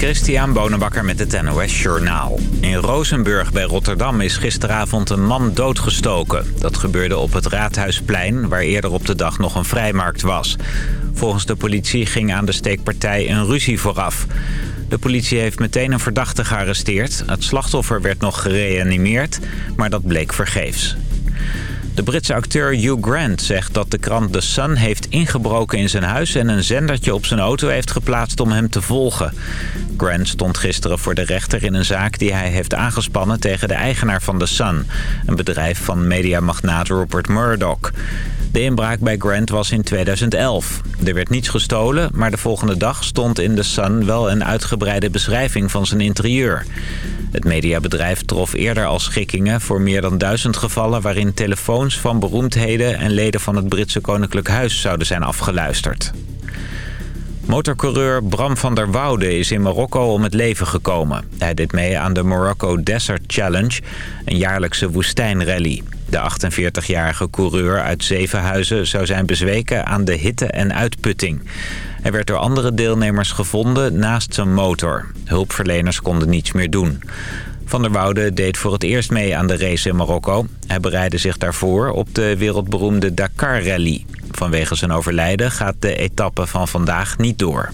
Christian Bonenbakker met het NOS Journaal. In Rozenburg bij Rotterdam is gisteravond een man doodgestoken. Dat gebeurde op het Raadhuisplein, waar eerder op de dag nog een vrijmarkt was. Volgens de politie ging aan de steekpartij een ruzie vooraf. De politie heeft meteen een verdachte gearresteerd. Het slachtoffer werd nog gereanimeerd, maar dat bleek vergeefs. De Britse acteur Hugh Grant zegt dat de krant The Sun heeft ingebroken in zijn huis... en een zendertje op zijn auto heeft geplaatst om hem te volgen. Grant stond gisteren voor de rechter in een zaak die hij heeft aangespannen... tegen de eigenaar van The Sun, een bedrijf van mediamagnaat Rupert Murdoch. De inbraak bij Grant was in 2011. Er werd niets gestolen, maar de volgende dag stond in The Sun wel een uitgebreide beschrijving van zijn interieur. Het mediabedrijf trof eerder al schikkingen voor meer dan duizend gevallen... waarin telefoons van beroemdheden en leden van het Britse Koninklijk Huis zouden zijn afgeluisterd. Motorcoureur Bram van der Woude is in Marokko om het leven gekomen. Hij deed mee aan de Morocco Desert Challenge, een jaarlijkse woestijnrally. De 48-jarige coureur uit Zevenhuizen zou zijn bezweken aan de hitte en uitputting. Hij werd door andere deelnemers gevonden naast zijn motor. Hulpverleners konden niets meer doen. Van der Woude deed voor het eerst mee aan de race in Marokko. Hij bereidde zich daarvoor op de wereldberoemde Dakar Rally. Vanwege zijn overlijden gaat de etappe van vandaag niet door.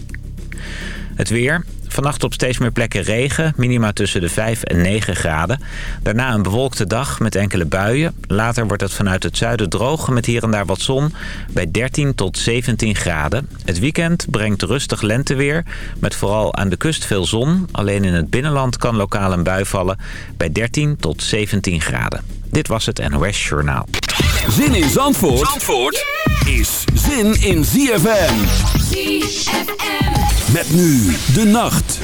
Het weer. Vannacht op steeds meer plekken regen, minima tussen de 5 en 9 graden. Daarna een bewolkte dag met enkele buien. Later wordt het vanuit het zuiden droog met hier en daar wat zon bij 13 tot 17 graden. Het weekend brengt rustig lenteweer met vooral aan de kust veel zon. Alleen in het binnenland kan lokaal een bui vallen bij 13 tot 17 graden. Dit was het NOS Journaal. Zin in Zandvoort, Zandvoort is zin in ZFM. ZFM. Met nu de nacht.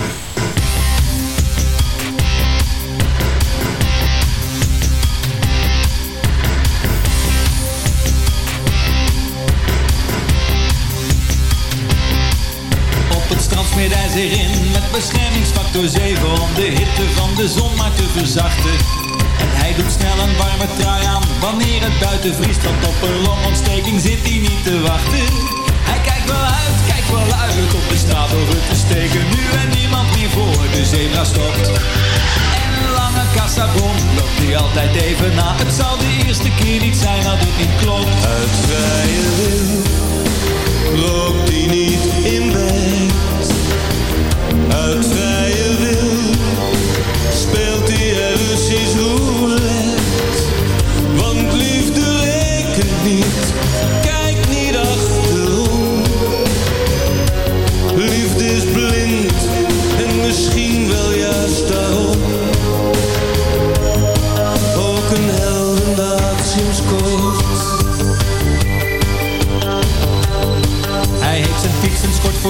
Op het strand smeert hij zich in met beschermingsfactor 7 om de hitte van de zon maar te verzachten. En hij doet snel een warme trui aan wanneer het buiten vriest, want op een longontsteking zit hij niet te wachten. Hij kijkt wel uit, wel uit op de straat over te steken, nu en niemand meer voor de zebra stopt. En lange kassabon loopt hij altijd even na. Het zal de eerste keer niet zijn dat het niet klopt. Uit vrije wil rookt hij niet in bed.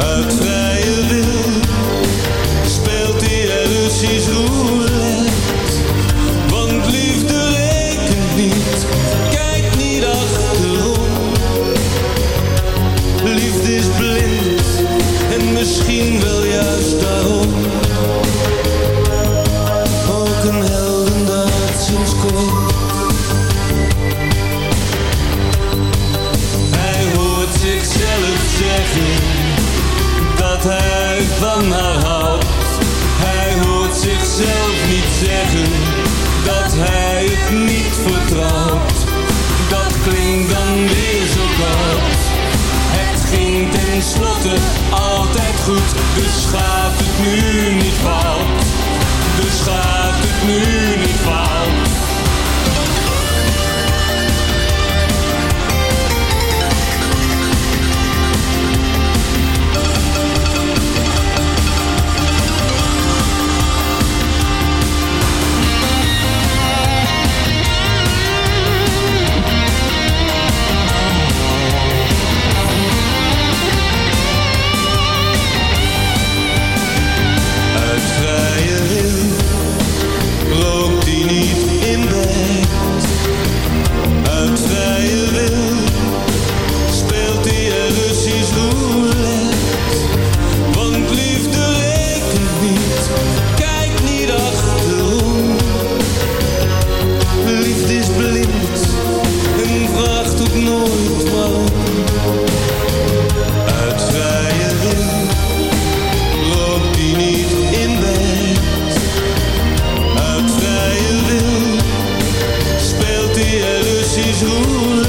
het vrije To.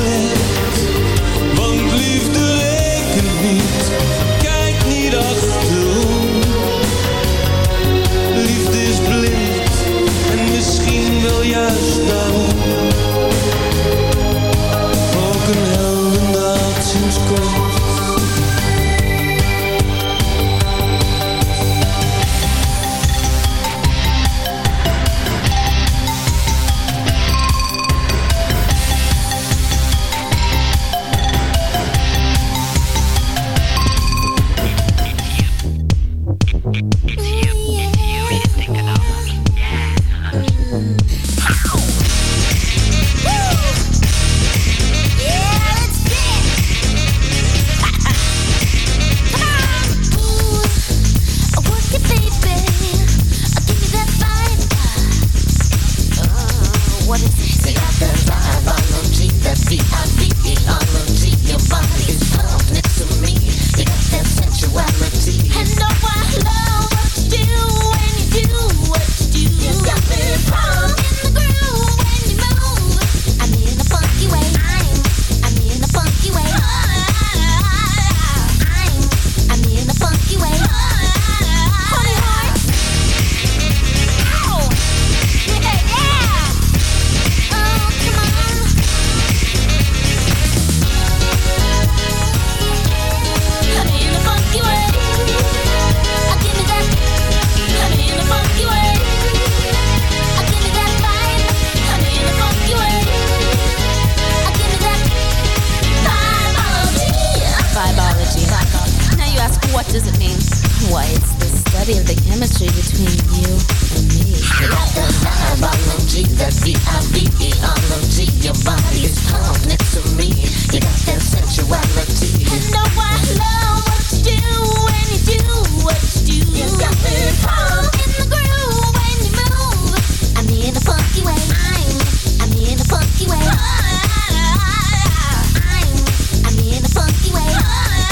why it's the study of the chemistry between you and me. Rather biology. Your body is. You got that I love what you do when you do what you do. You got me in the groove when you move. I'm in a funky way. I'm, I'm in a funky way. I'm, I'm in a funky way.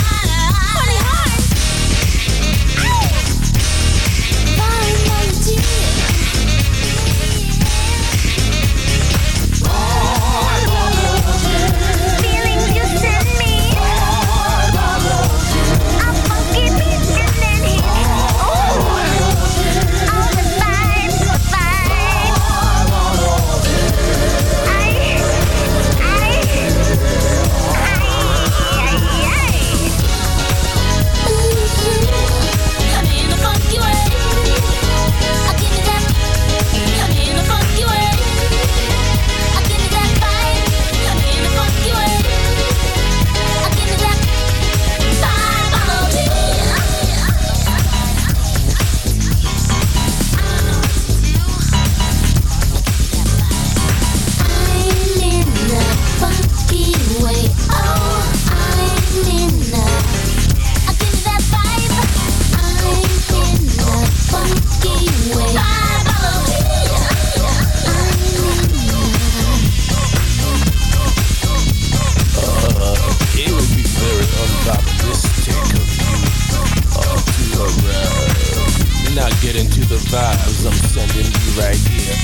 right here.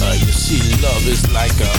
Uh, you see, love is like a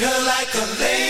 her like a lady.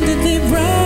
pretend that they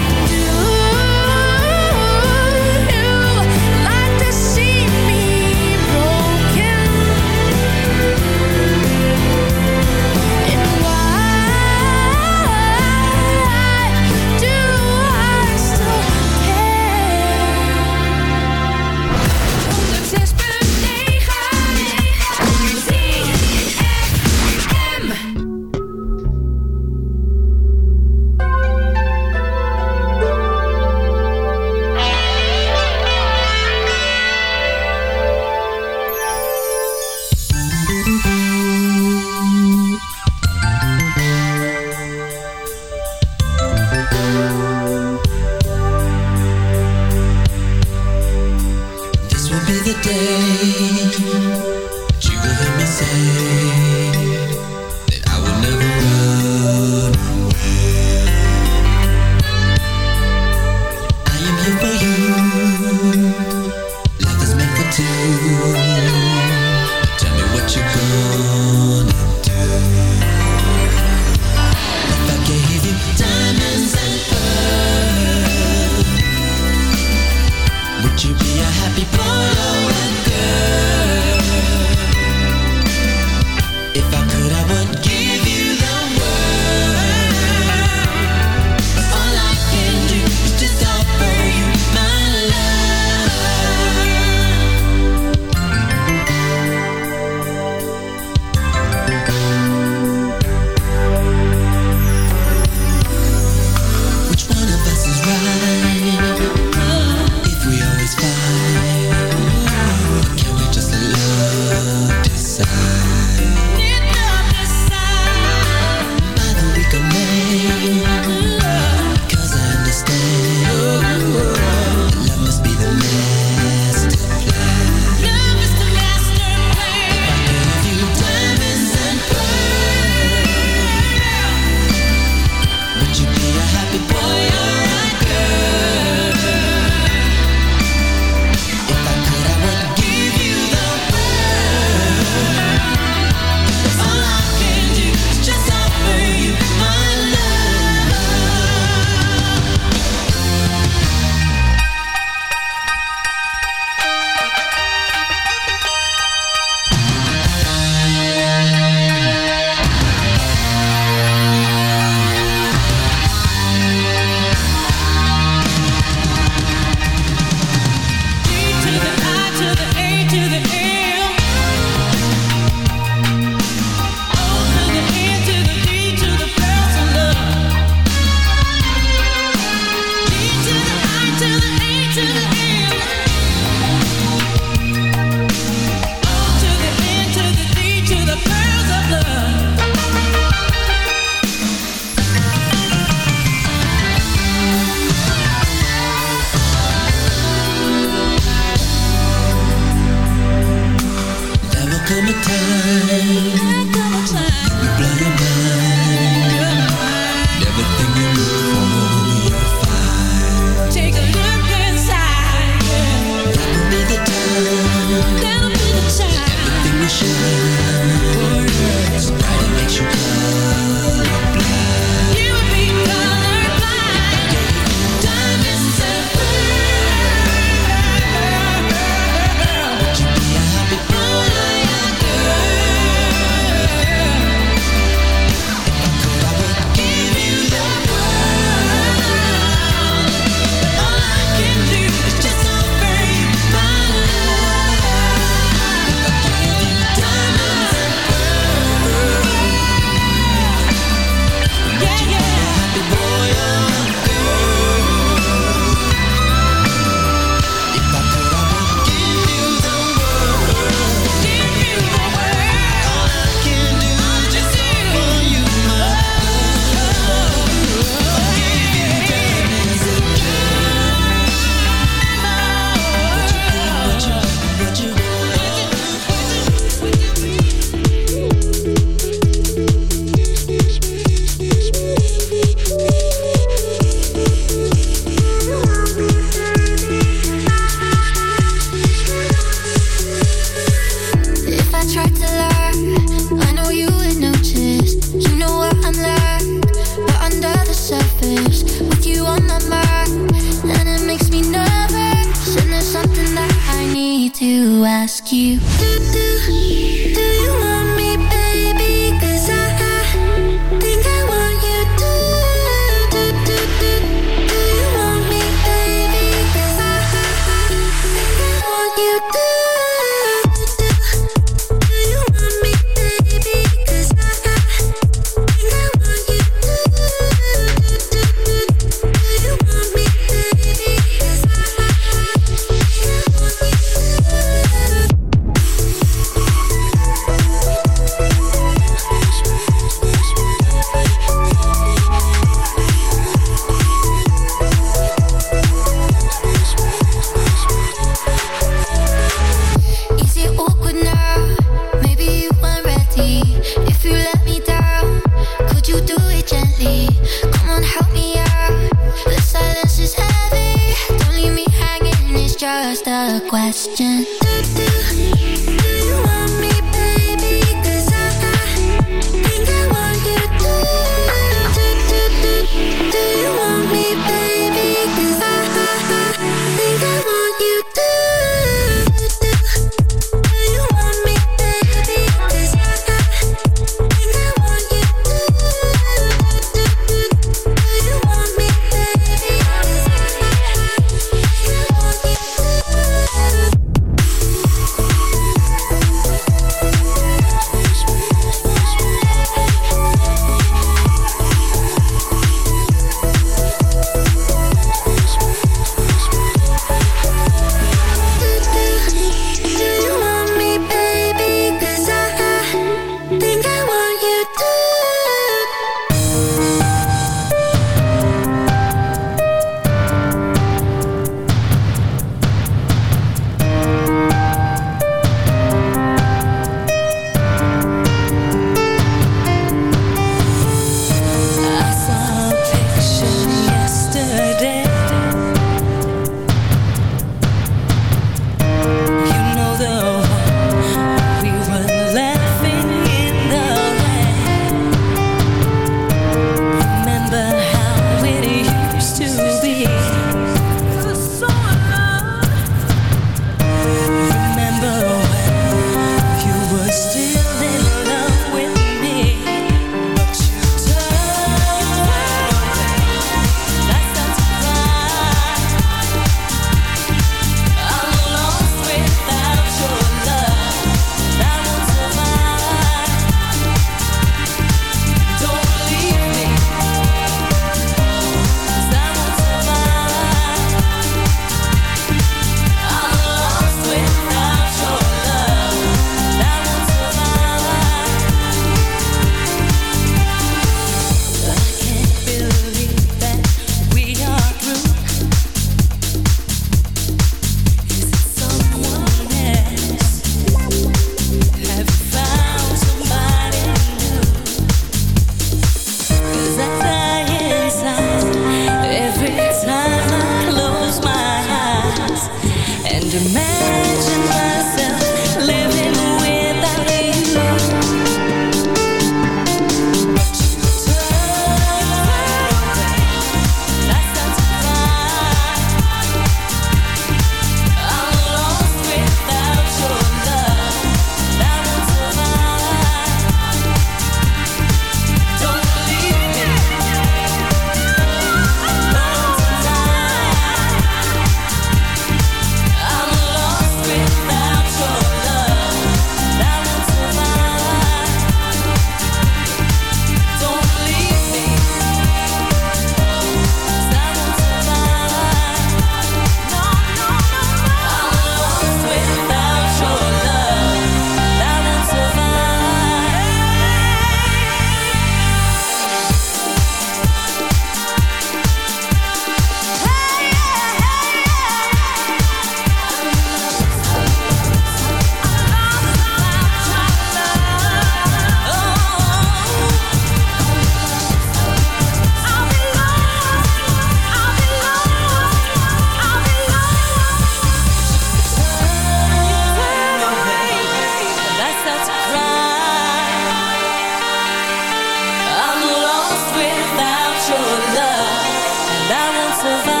over.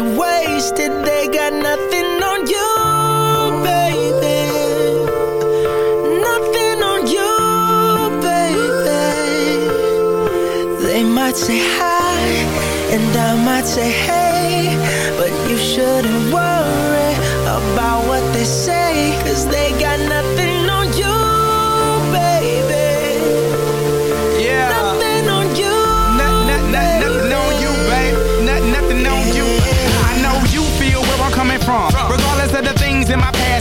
Be wasted. They got nothing on you, baby. Nothing on you, baby. They might say hi, and I might say hey,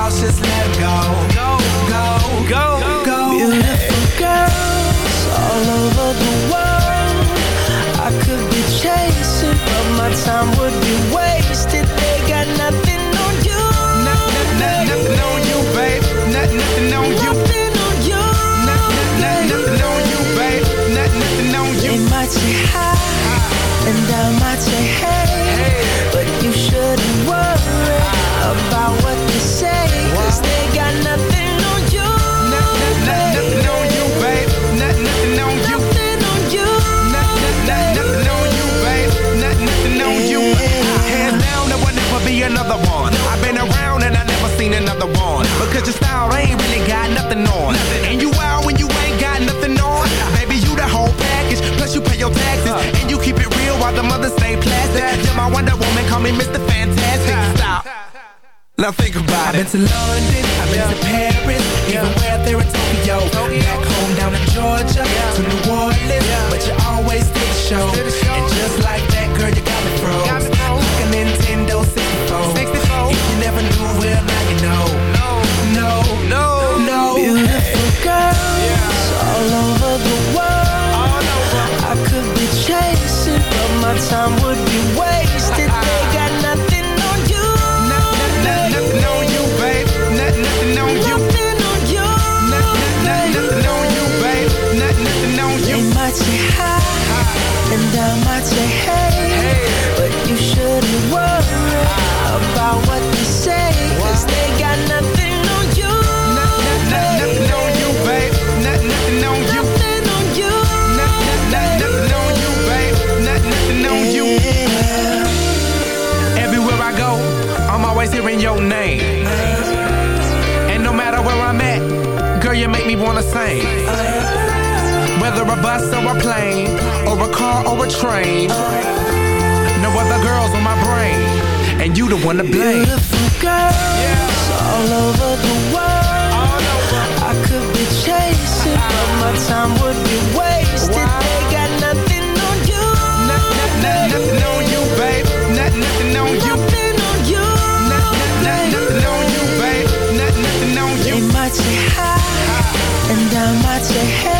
thoughts, just let go. Go, go, go, go. Beautiful girls all over the world. Call me Mr. Fantastic. Stop. Now think about it. I've been to London, I've been to Paris, even where there in Tokyo. Back home down in Georgia, to New Orleans, but you always did the show. And just like that, girl, you got me froze. Like a Nintendo 64. If you never knew, well, now you know. No, no, no. Beautiful girls all over the world. I could be chasing, but my time your name. And no matter where I'm at, girl, you make me wanna sing. Whether a bus or a plane, or a car or a train. No other girls on my brain, and you the one to blame. Beautiful girls all over the world. I could be chasing, but my time would be wasted. They got nothing on you. Not, not, not, nothing on you, babe. Not, nothing on you. Nothing touch your head.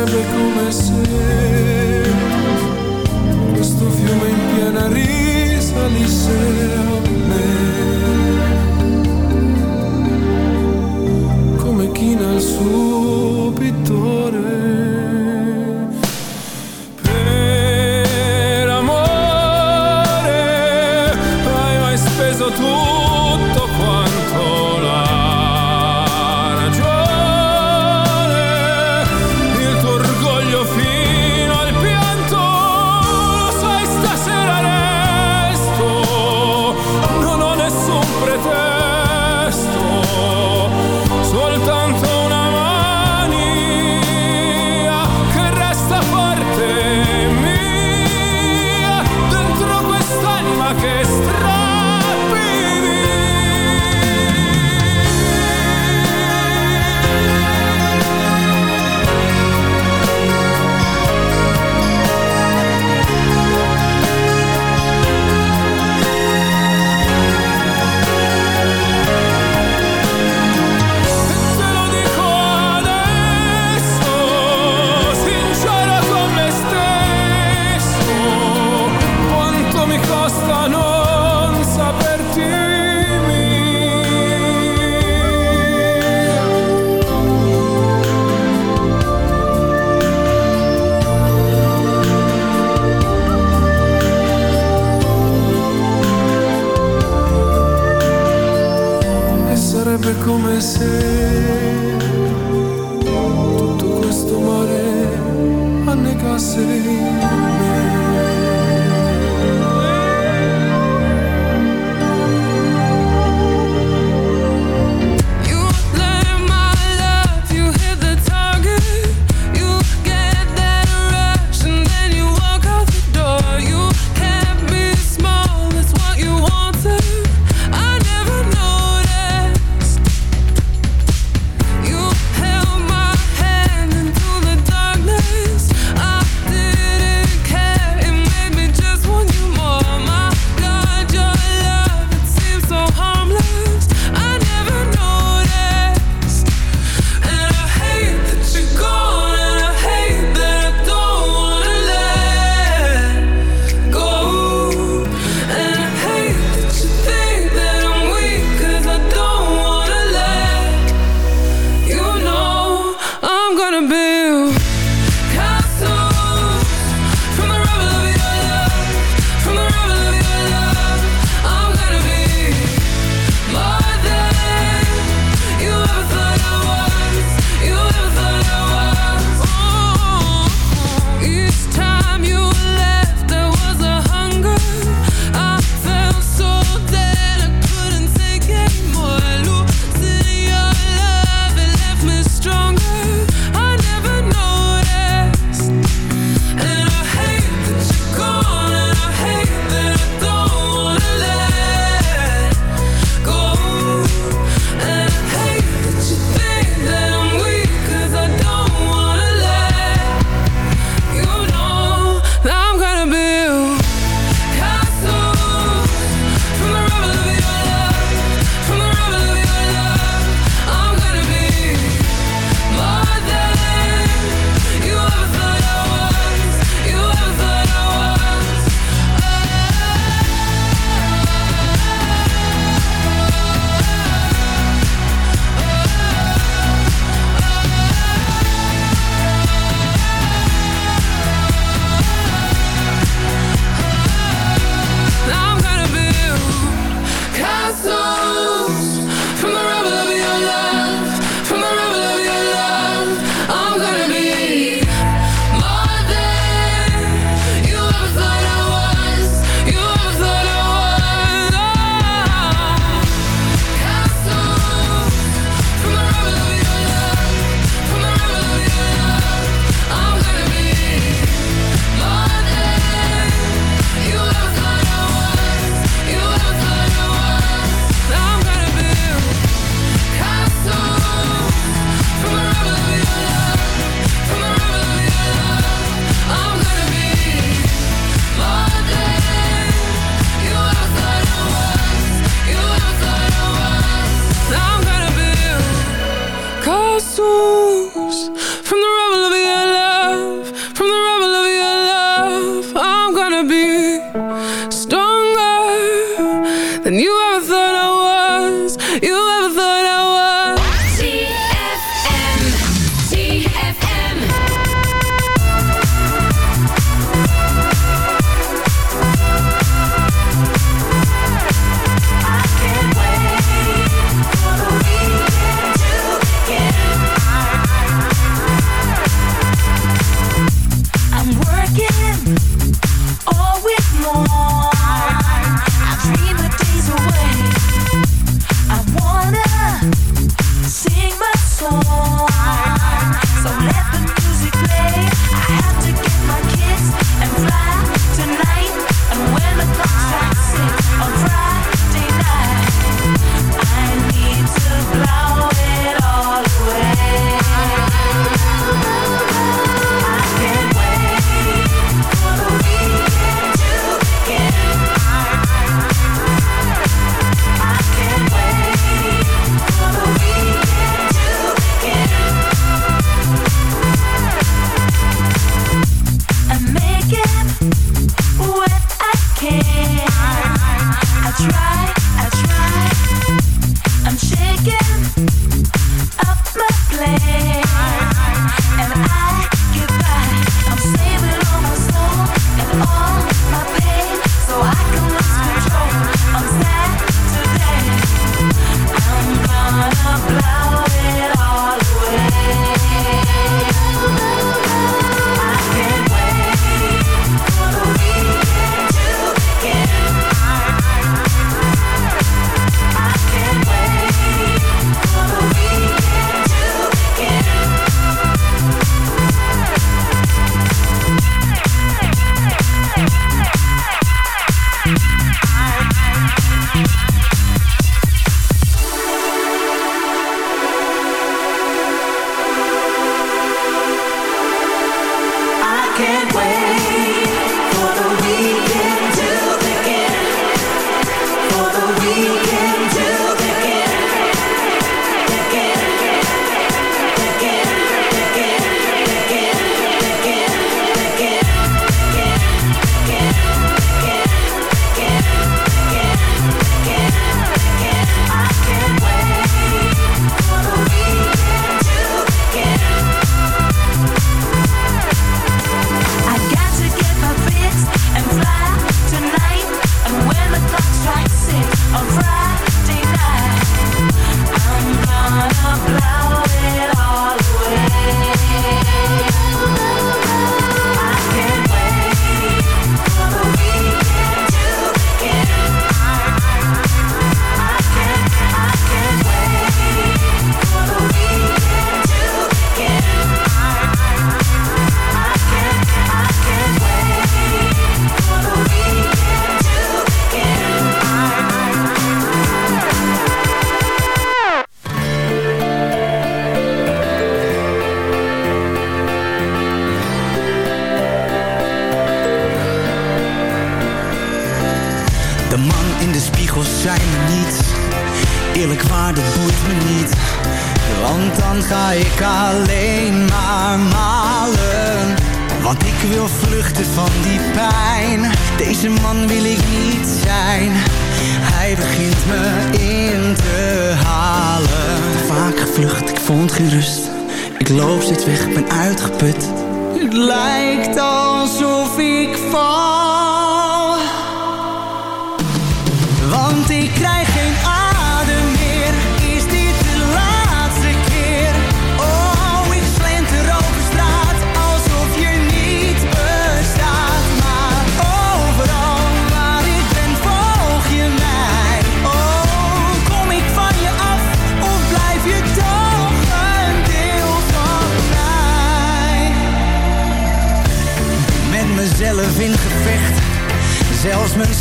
sarebbe come se questo fiume in piena risalisse a me. Come china il suo pittore.